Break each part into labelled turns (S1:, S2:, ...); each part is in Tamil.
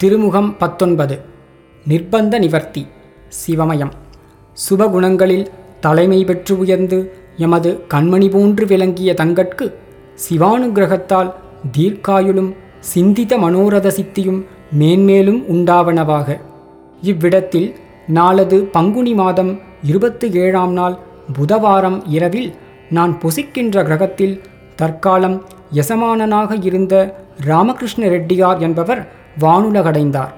S1: திருமுகம் பத்தொன்பது. நிர்பந்த நிவர்த்தி சிவமயம். சுபகுணங்களில் தலைமை பெற்று உயர்ந்து எமது கண்மணி போன்று விளங்கிய தங்கட்கு சிவானுகிரகத்தால் தீர்க்காயுளும் சிந்தித மனோரத சித்தியும் மேன்மேலும் உண்டாவனவாக. இவ்விடத்தில் நாளது பங்குனி மாதம் இருபத்து ஏழாம் நாள் புதவாரம் இரவில் நான் பொசிக்கின்ற கிரகத்தில் தற்காலம் யசமானனாக இருந்த ராமகிருஷ்ண ரெட்டியார் என்பவர் வானுலகடைந்தார்.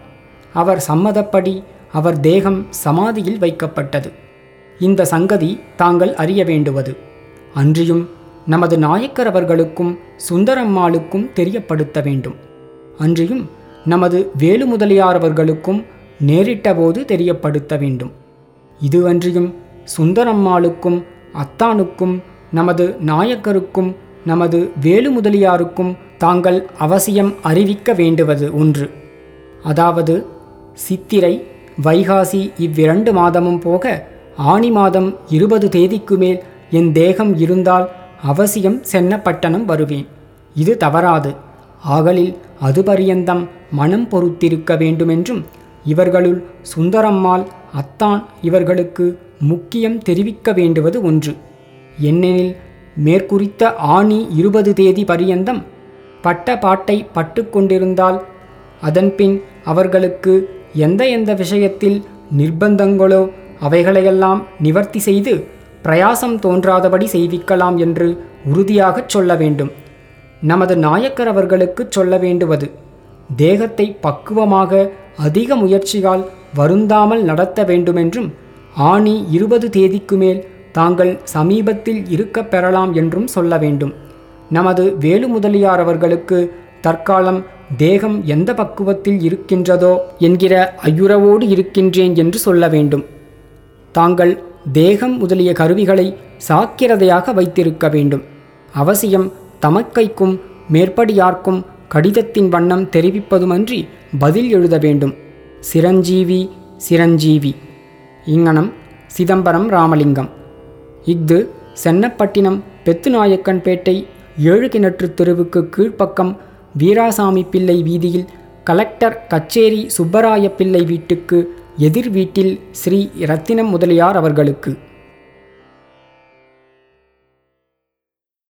S1: அவர் சம்மதப்படி அவர் தேகம் சமாதியில் வைக்கப்பட்டது. இந்த சங்கதி தாங்கள் அறிய வேண்டுவது. அன்றியும் நமது நாயக்கர் அவர்களுக்கும் சுந்தரம்மாளுக்கும் தெரியப்படுத்த வேண்டும். அன்றியும் நமது வேலு முதலியார் அவர்களுக்கும் நேரிட்டபோது தெரியப்படுத்த வேண்டும். இது அன்றியும் சுந்தரம்மாளுக்கும் அத்தானுக்கும் நமது நாயக்கருக்கும் நமது வேலு முதலியாருக்கும் தாங்கள் அவசியம் அறிவிக்க வேண்டுவது ஒன்று. அதாவது சித்திரை வைகாசி இவ்விரண்டு மாதமும் போக ஆனி மாதம் இருபது தேதிக்கு மேல் என் தேகம் இருந்தால் அவசியம் சென்னப்பட்டணம் வருவேன். இது தவறாது. ஆகலில் அதுபரியந்தம் மனம் பொறுத்திருக்க வேண்டுமென்றும் இவர்களுள் சுந்தரம்மாள் அத்தான் இவர்களுக்கு முக்கியம் தெரிவிக்க வேண்டுவது ஒன்று. என்னெனில் மேற்குறித்த ஆணி இருபது தேதி பரியந்தம் பட்ட பாட்டை பட்டுக்கொண்டிருந்தால் அதன்பின் அவர்களுக்கு எந்த எந்த விஷயத்தில் நிர்பந்தங்களோ அவைகளையெல்லாம் நிவர்த்தி செய்து பிரயாசம் தோன்றாதபடி செய்விக்கலாம் என்று உறுதியாகச் சொல்ல வேண்டும். நமது நாயக்கர் அவர்களுக்கு சொல்ல வேண்டுவது தேகத்தை பக்குவமாக அதிக முயற்சியால் வருந்தாமல் நடத்த வேண்டுமென்றும் ஆணி இருபது தேதிக்கு மேல் தாங்கள் சமீபத்தில் இருக்கப் பெறலாம் என்றும் சொல்ல வேண்டும். நமது வேலு முதலியார் அவர்களுக்கு தற்காலம் தேகம் எந்த பக்குவத்தில் இருக்கின்றதோ என்கிற ஐயுறவோடு இருக்கின்றேன் என்று சொல்ல வேண்டும். தாங்கள் தேகம் முதலிய கருவிகளை சாக்கிரதையாக வைத்திருக்க வேண்டும். அவசியம் தமக்கைக்கும் மேற்படியார்க்கும் கடிதத்தின் வண்ணம் தெரிவிப்பதுமன்றி பதில் எழுத வேண்டும். சிரஞ்சீவி சிரஞ்சீவி. இங்கனம் சிதம்பரம் ராமலிங்கம். இஃது சென்னப்பட்டினம் பெத்துநாயக்கன்பேட்டை ஏழு கிணற்று தெருவுக்கு கீழ்ப்பக்கம் வீராசாமி பிள்ளை வீதியில் கலெக்டர் கச்சேரி சுப்பராய பிள்ளை வீட்டுக்கு எதிர் வீட்டில் ஸ்ரீ ரத்தினம் முதலியார் அவர்களுக்கு.